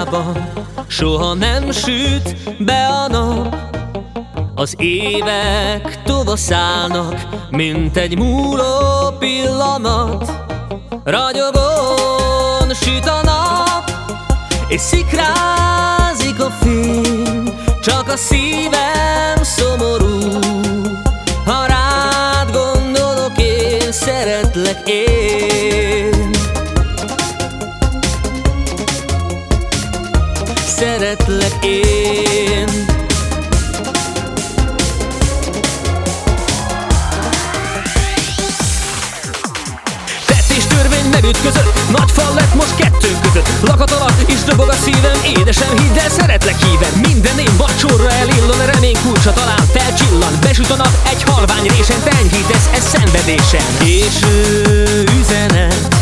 ablakában Soha nem süt be a nap. Az évek tovaszállnak Mint egy múló pillanat. Ragyogón süt a nap És szikrázik a fény Csak a szívem szomorú. Ha rád gondolok én Szeretlek én szeretlek én. Tett és törvény megütközött Nagy fal lett most kettő között. Lakat alatt is dobog a szívem Édesem, hidd el, szeretlek híven. Minden én vacsorra elillan Remény kulcsa talán felcsillan Besüt a nap egy halvány résen Te enyhítesz, ez szenvedésen. És üzenet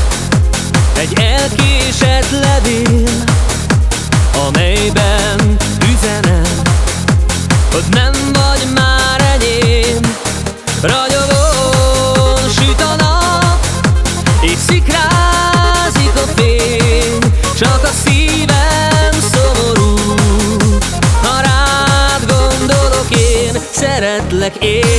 Egy elkésett levél amelyben üzenem, hogy nem vagy már enyém. Ragyogón süt a nap, és szikrázik a fény, csak a szívem szomorú. Ha rád gondolok én, szeretlek én.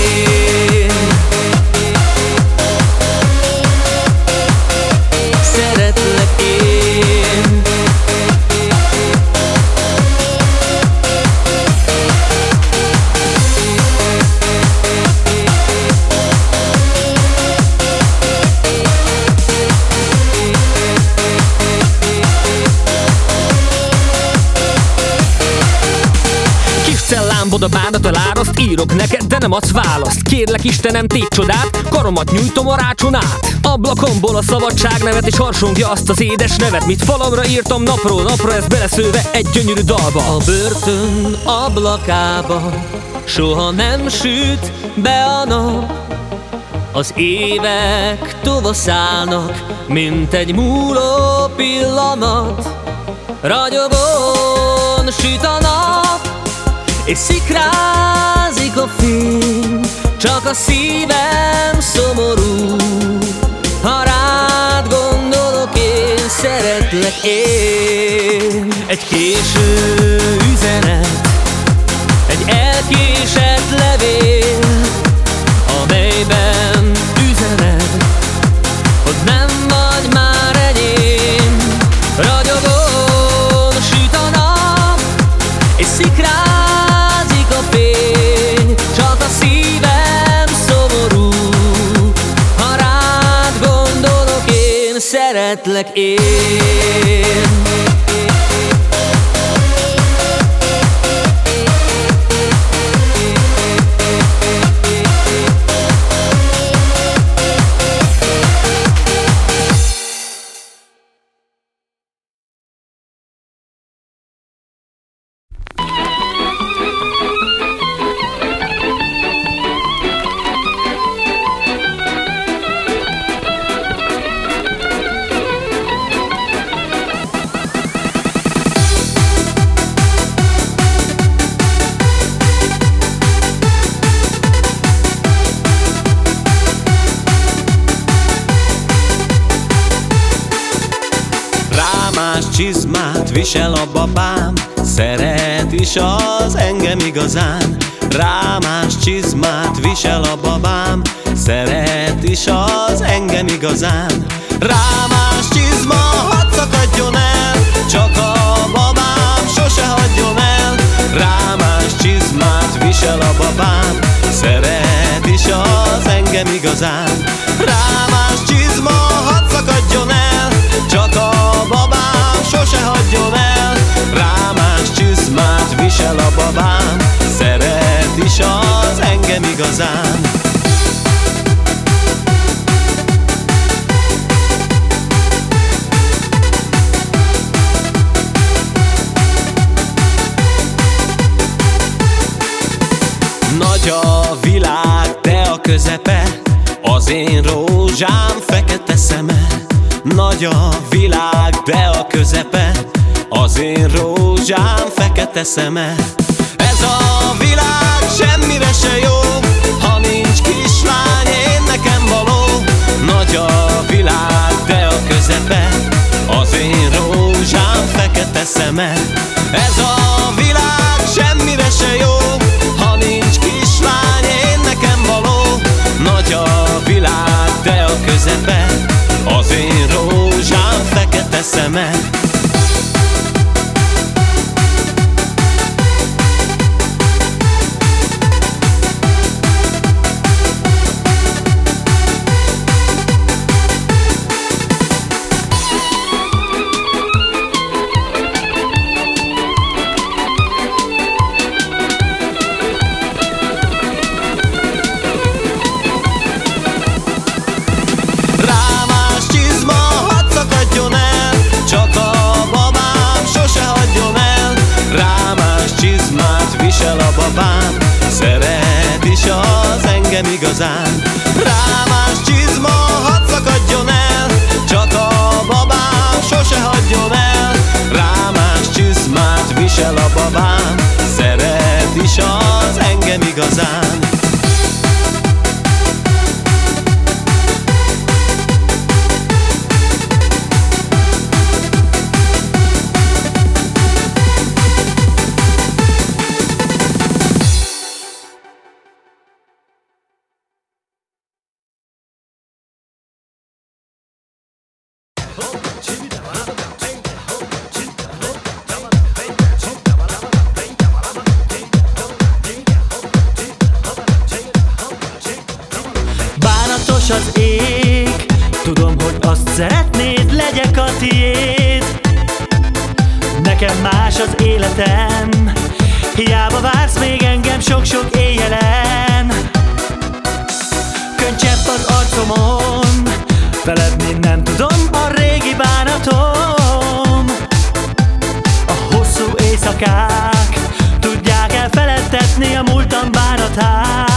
Írok neked, de nem adsz választ. Kérlek Istenem, tégy csodát Karomat nyújtom a rácson át. Ablakomból a szabadság nevet És harsongja azt az édes nevet. Mit falamra írtam napról napra Ez beleszőve egy gyönyörű dalba. A börtön ablakába Soha nem süt be a nap. Az évek tovaszállnak, mint egy múló pillanat. Ragyogón süt a nap, és szikrázik a fény Csak a szívem szomorú. Ha rád gondolok én, szeretlek én. Egy késő üzenet, egy elkésett levél Amelyben szeretlek én Nagy a világ, de a közepe Az én rózsám fekete szeme. Ez a világ semmire se jó Ha nincs kislány, én nekem való. Nagy a világ, de a közepe Az én rózsám fekete szeme. Ez a világ man. igazán. Rámás csizma, hadd szakadjon el Csak a babám sose hagyjon el. Rámás csizmát visel a babám Szeret is az engem igazán. más az életem. Hiába vársz még engem sok-sok éjjelen. Könycsepp az arcomon Feledni nem tudom a régi bánatom. A hosszú éjszakák Tudják elfeledtetni a múltam bánatát.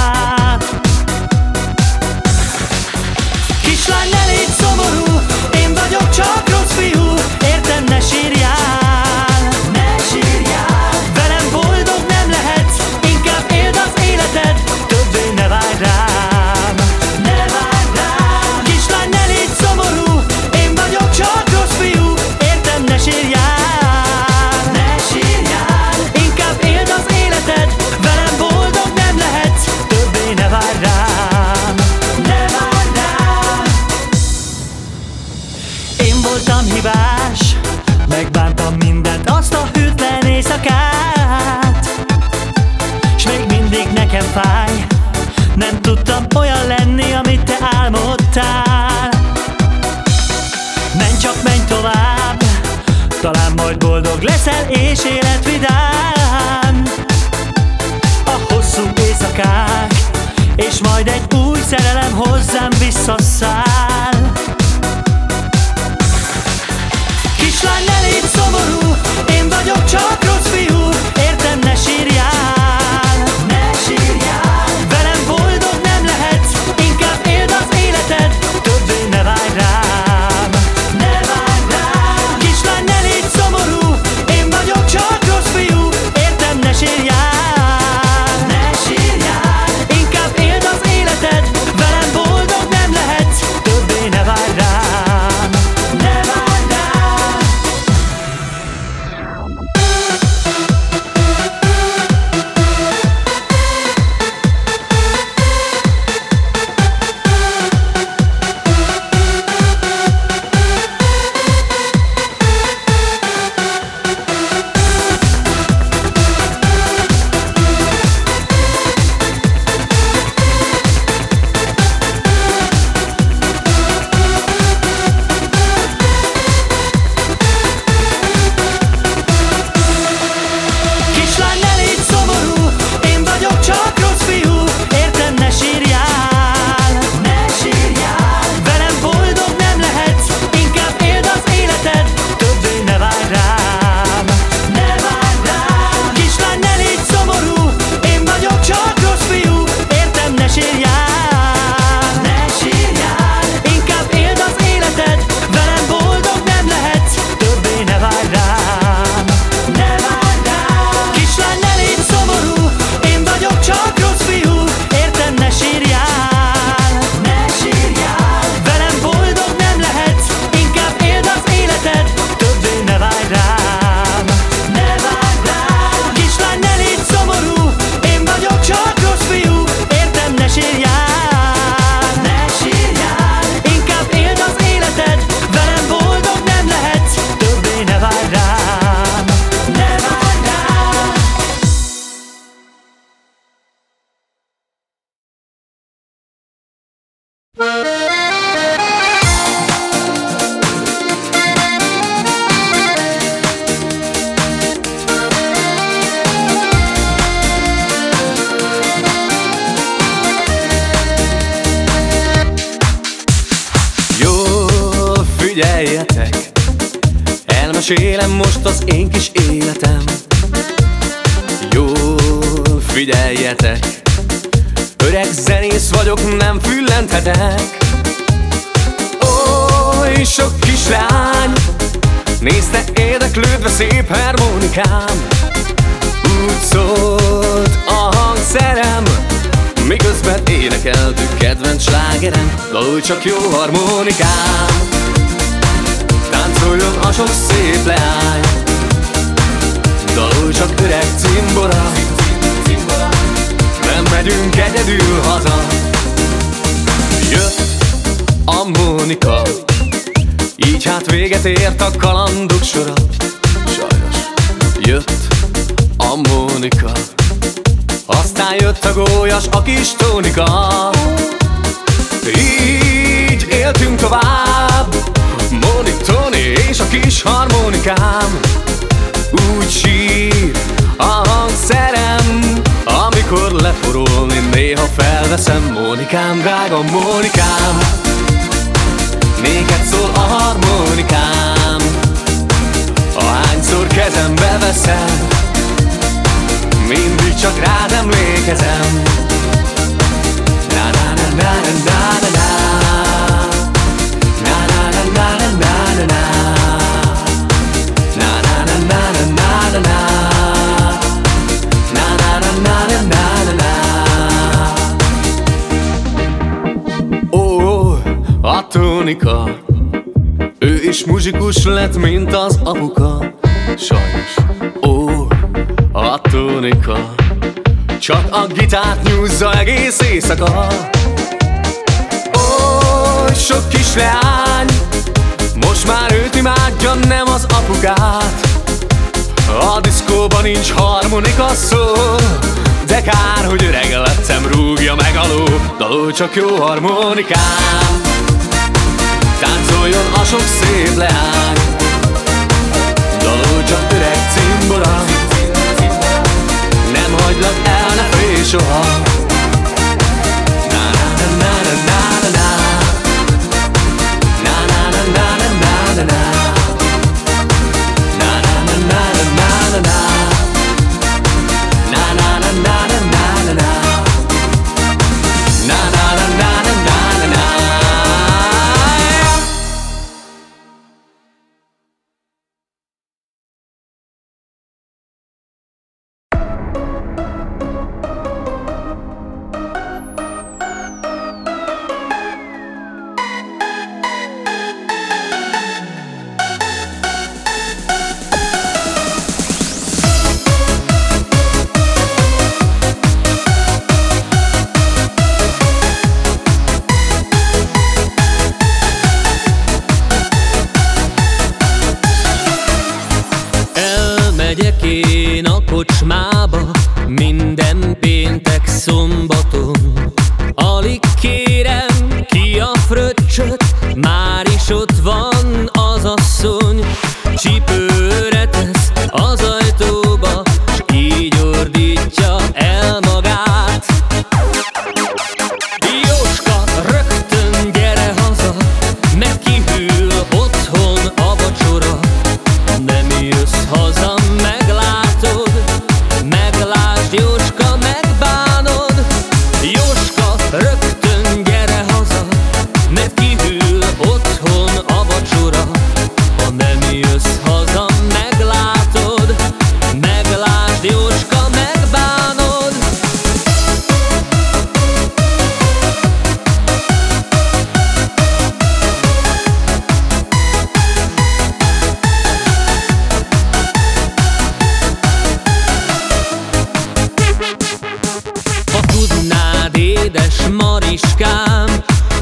csak jó harmónia kis harmonikám. Úgy sír a hangszerem Amikor leforolni néha felveszem Mónikám, drága Mónikám. Néked szól a harmonikám Ahányszor kezembe veszem Mindig csak rád emlékezem. Na na na na na na Mónika. Ő is muzsikus lett, mint az apuka. Sajnos, ó, a tónika. Csak a gitárt nyúzza egész éjszaka. Oly sok kis leány Most már őt imádja, nem az apukát. A diszkóban nincs harmonika szó de kár, hogy öreg lettem, rúgja meg a ló. Csak jó harmonikám Szóljon a sok szép leány. Dalul csak öreg cimborám Nem hagylak el, ne félj soha.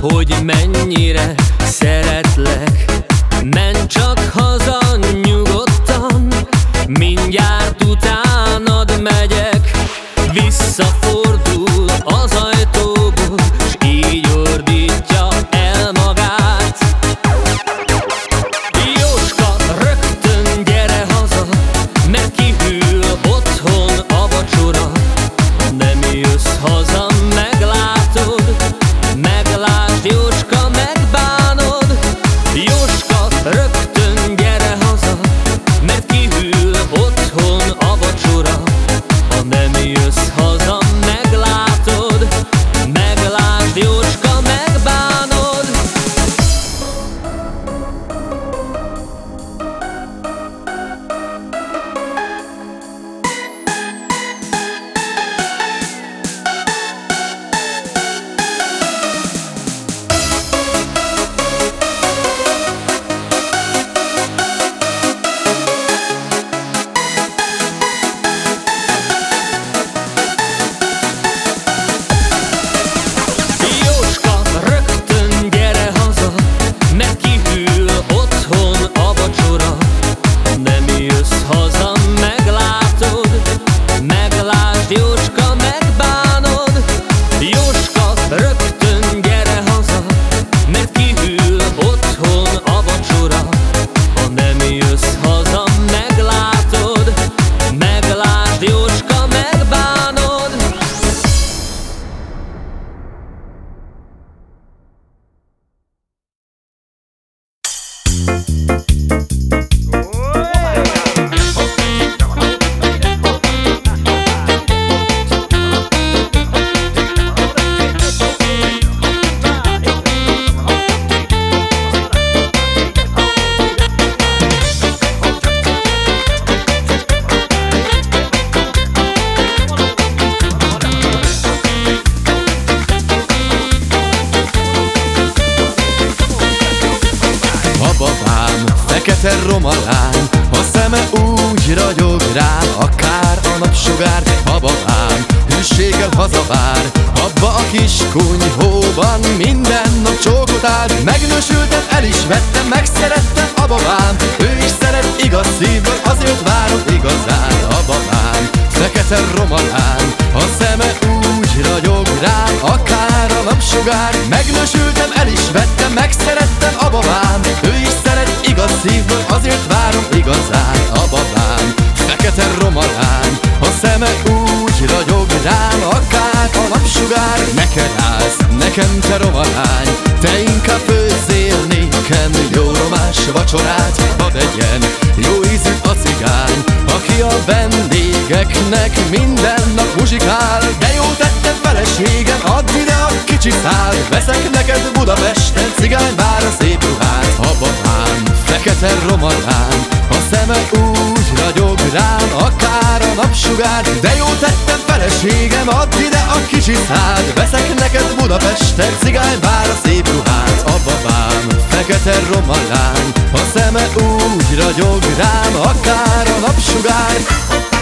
hogy mennyire szeretlek. Menj csak haza nyugodtan, mindjárt utánad megyek. Vissza Festett cigány, bár a szép ruhát a babám. Fekete roma lány, a szeme úgy ragyog rám Akár a napsugár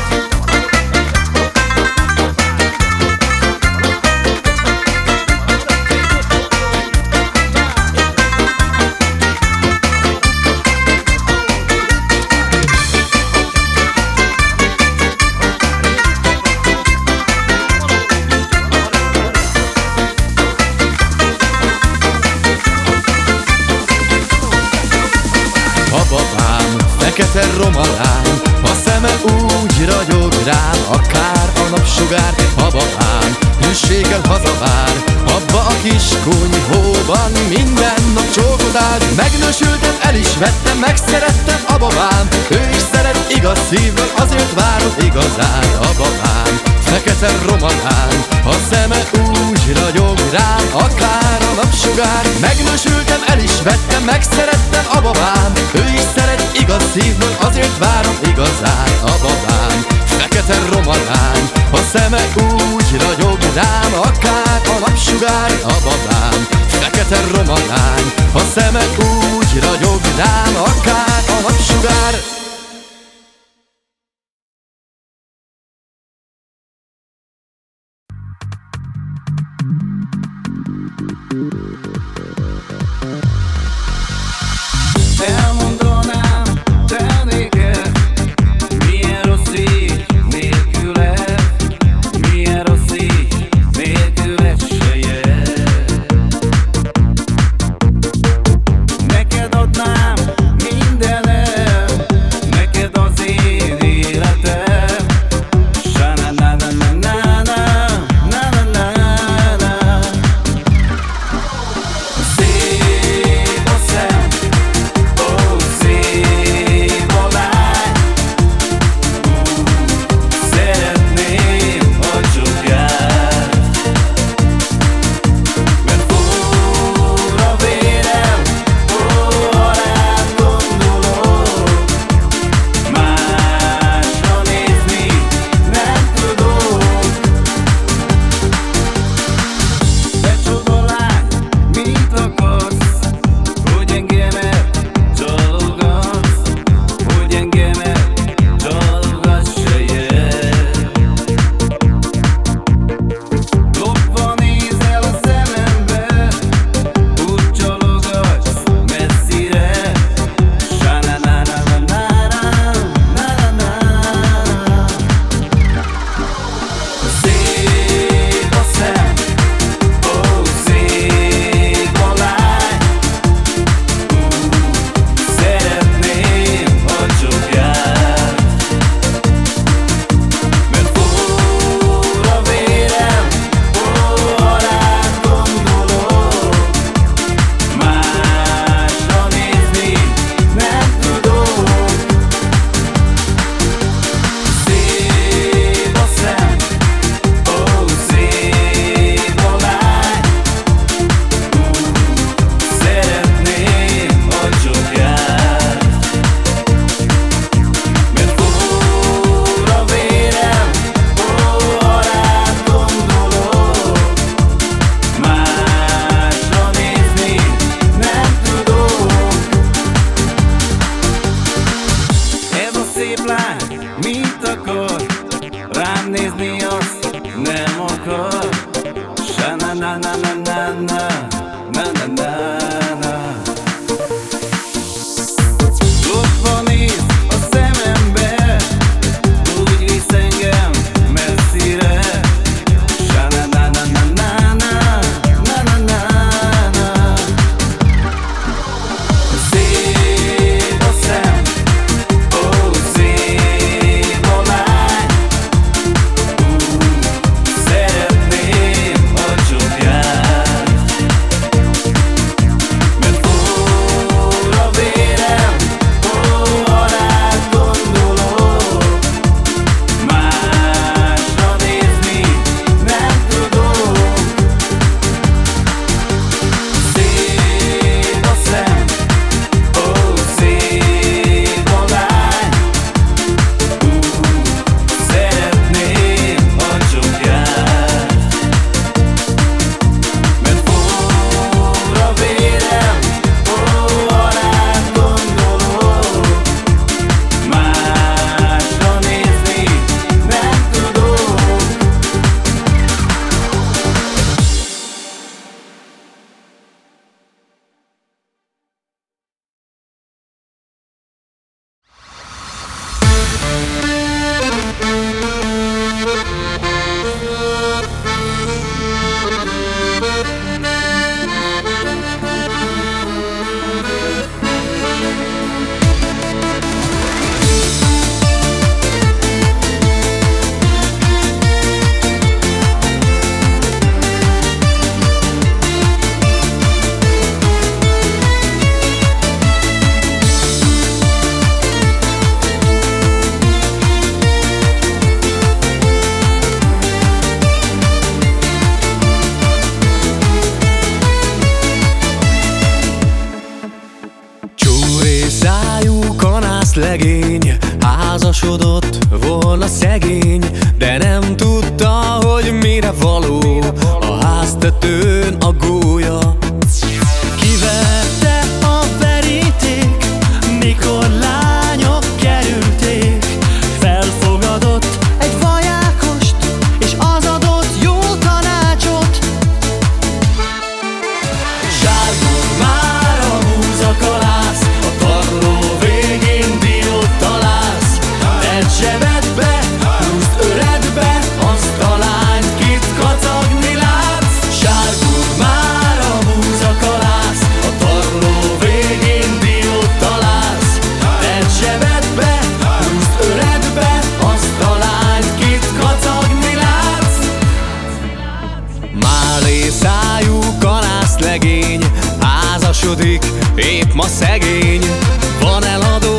sugár, a babám hűséggel hazavár. Abba a kis kunyhóban minden nap csókot áll, megnősültem, el is vettem, megszerettem a babám. Ő is szeret igaz szívvel azért várom igazán a babám fekete romanán A szeme úgy ragyog rám, akár a napsugár. Megmásültem, el is vettem, megszerettem a babám. Ő is szeret igaz szívből, azért várom igazán a babám. Fekete romanán, a szeme úgy ragyog rám, akár a napsugár a babám. Fekete romanán, a szeme úgy ragyog rám, akár a napsugár. Mellé szájú kalász legény Házasodik, épp ma szegény. Van eladó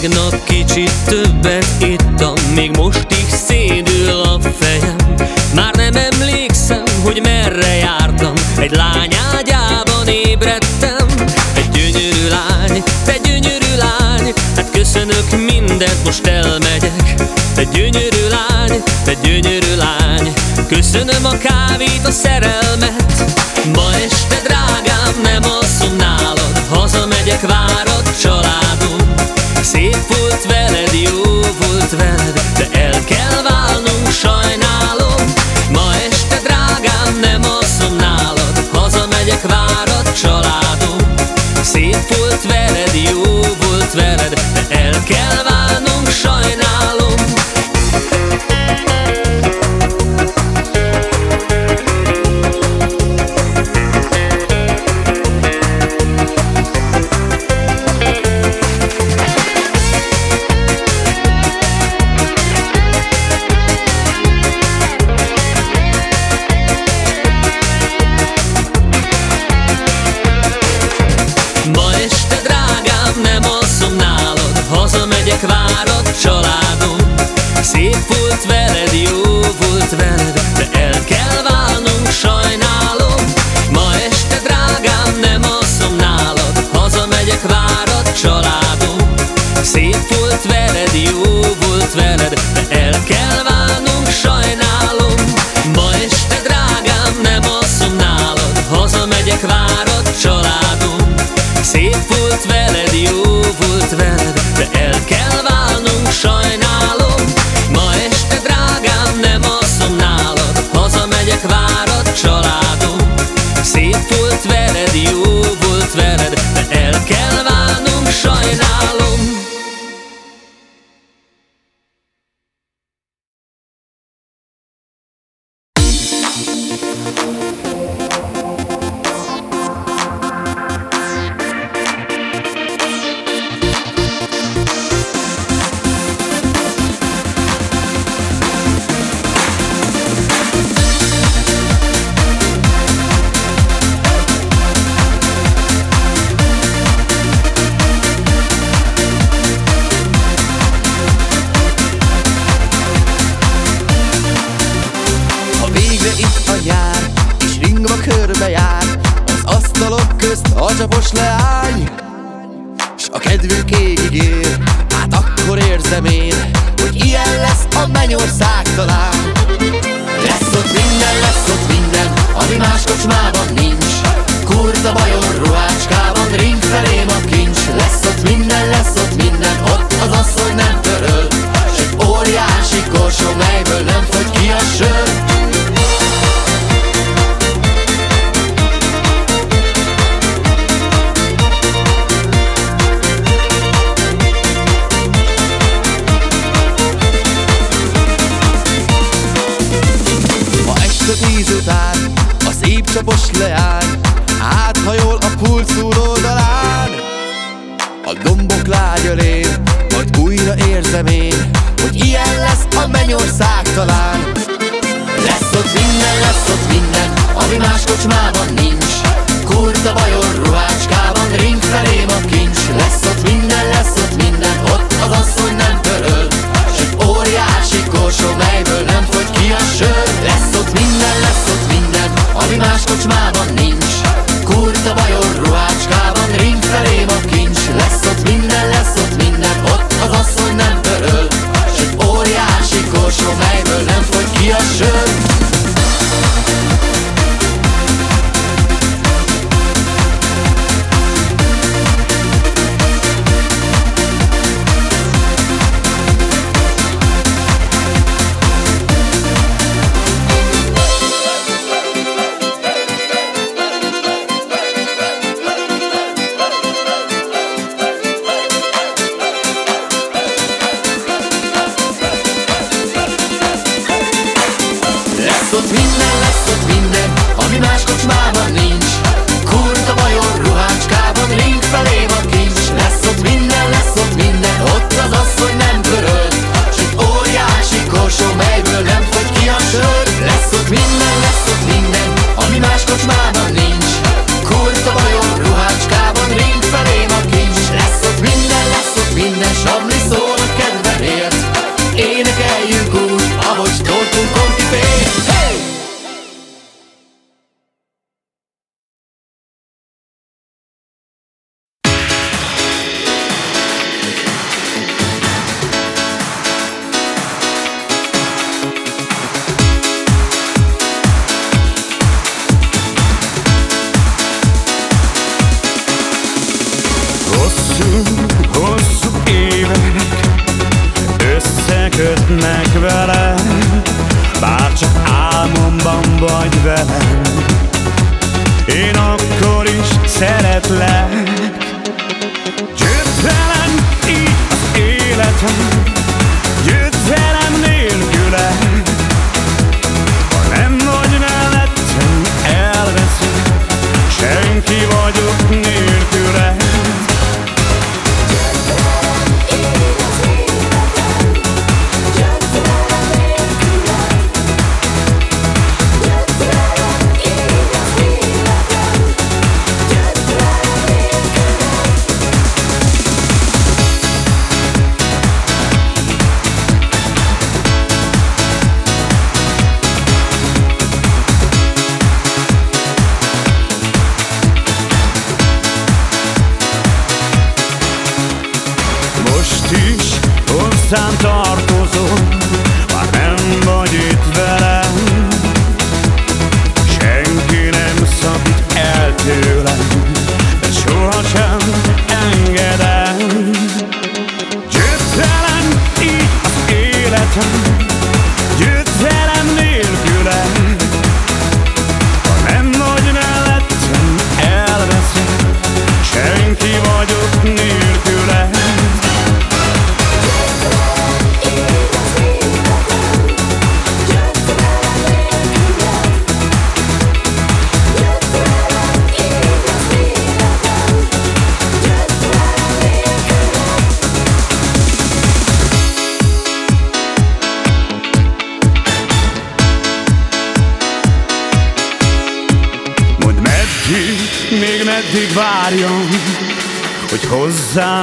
Tegnap kicsit többet ittam Még most is szédül a fejem. Már nem emlékszem, hogy merre jártam Egy lány ágyában ébredtem. Egy gyönyörű lány, te gyönyörű lány Hát köszönök mindent, most elmegyek. Egy gyönyörű lány, te gyönyörű lány Köszönöm a kávét, a szerelmet. volt veled, jó volt veled, de el kell válni. volt veled, jó volt veled De el kell válnunk, sajnálom. Ma este drágám, nem alszom nálad Hazamegyek, várod a családom. Szép volt veled, jó lágy ölén Majd újra érzem én, hogy ilyen lesz a mennyország talán. Lesz ott minden, lesz ott minden, ami más kocsmában nincs. Kurta bajor ruhácskában, ring felém a kincs. Lesz ott minden, lesz ott minden, ott az asszony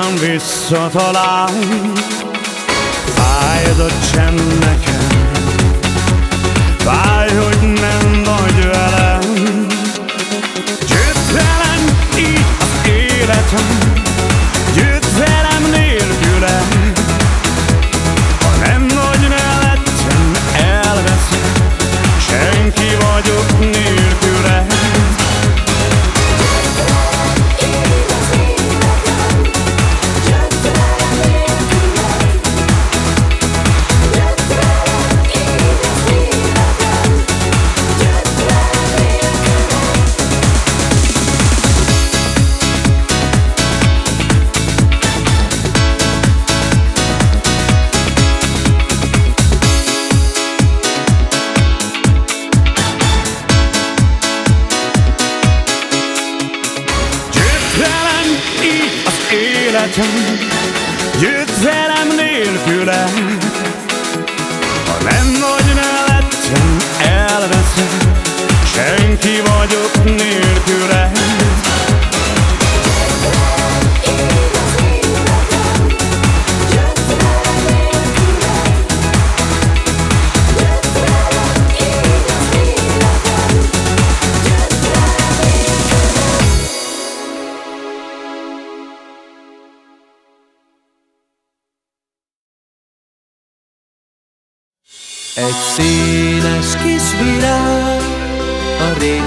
hozzám visszatalál. Fáj ez a csend nekem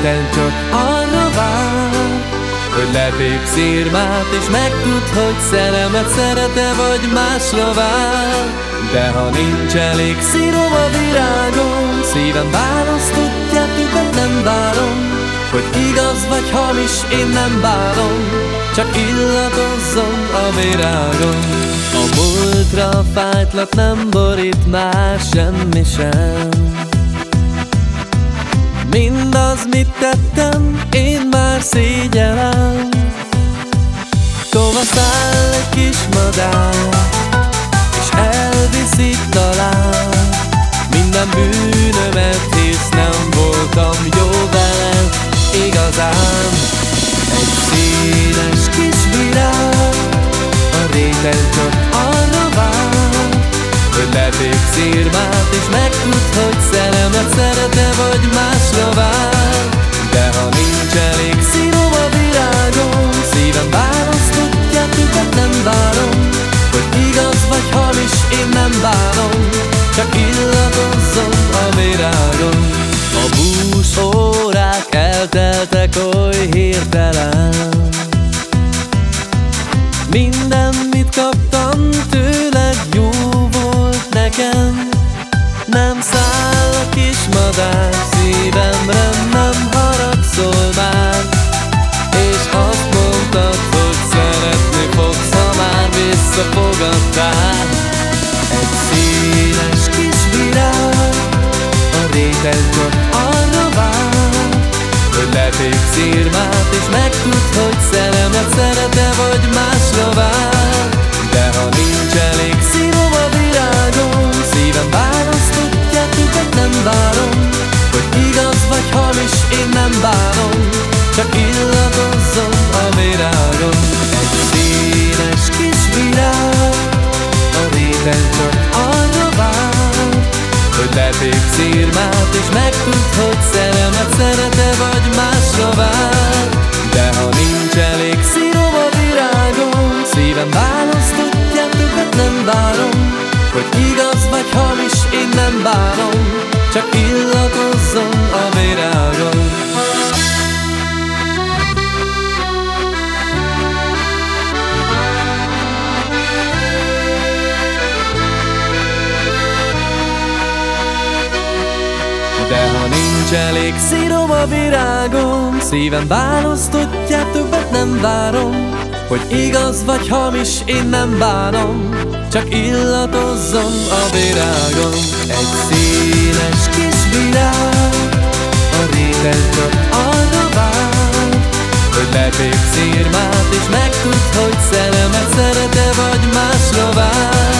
A réten csak arra vár Hogy letép szírmát És megtud, hogy szeremet szerete vagy másra vár. De ha nincs elég szírom a virágon Szívem választotja, tüket nem várom Hogy igaz vagy hamis, én nem bánom Csak illatozzon a virágon. A múltra fájtlat nem borít már semmi sem Mindaz, mit tettem, én már szégyellem. Tova száll egy kis madár És elviszi talán. Minden bűnömet, hisz nem voltam jó veled Igazán Egy színes kis virág A réten csak arra vár Hogy letép szírmát És megtud, hogy szeremet szerete vagy másra vár. De ha nincs elég szírom a virágon Szívem választotja, tüket nem várom. Hogy igaz vagy hamis, én nem bánom Csak illatozzon a virágon A bús órák elteltek oly hirtelen nincs elég Szírom a virágom. Szívem választottját, többet nem várom Hogy igaz vagy hamis, én nem bánom. Csak illatozzon a virágom. Egy színes kis virág A réten csak arra vár Hogy letép szírmát és megtud, hogy szerelmet szerete vagy más lovát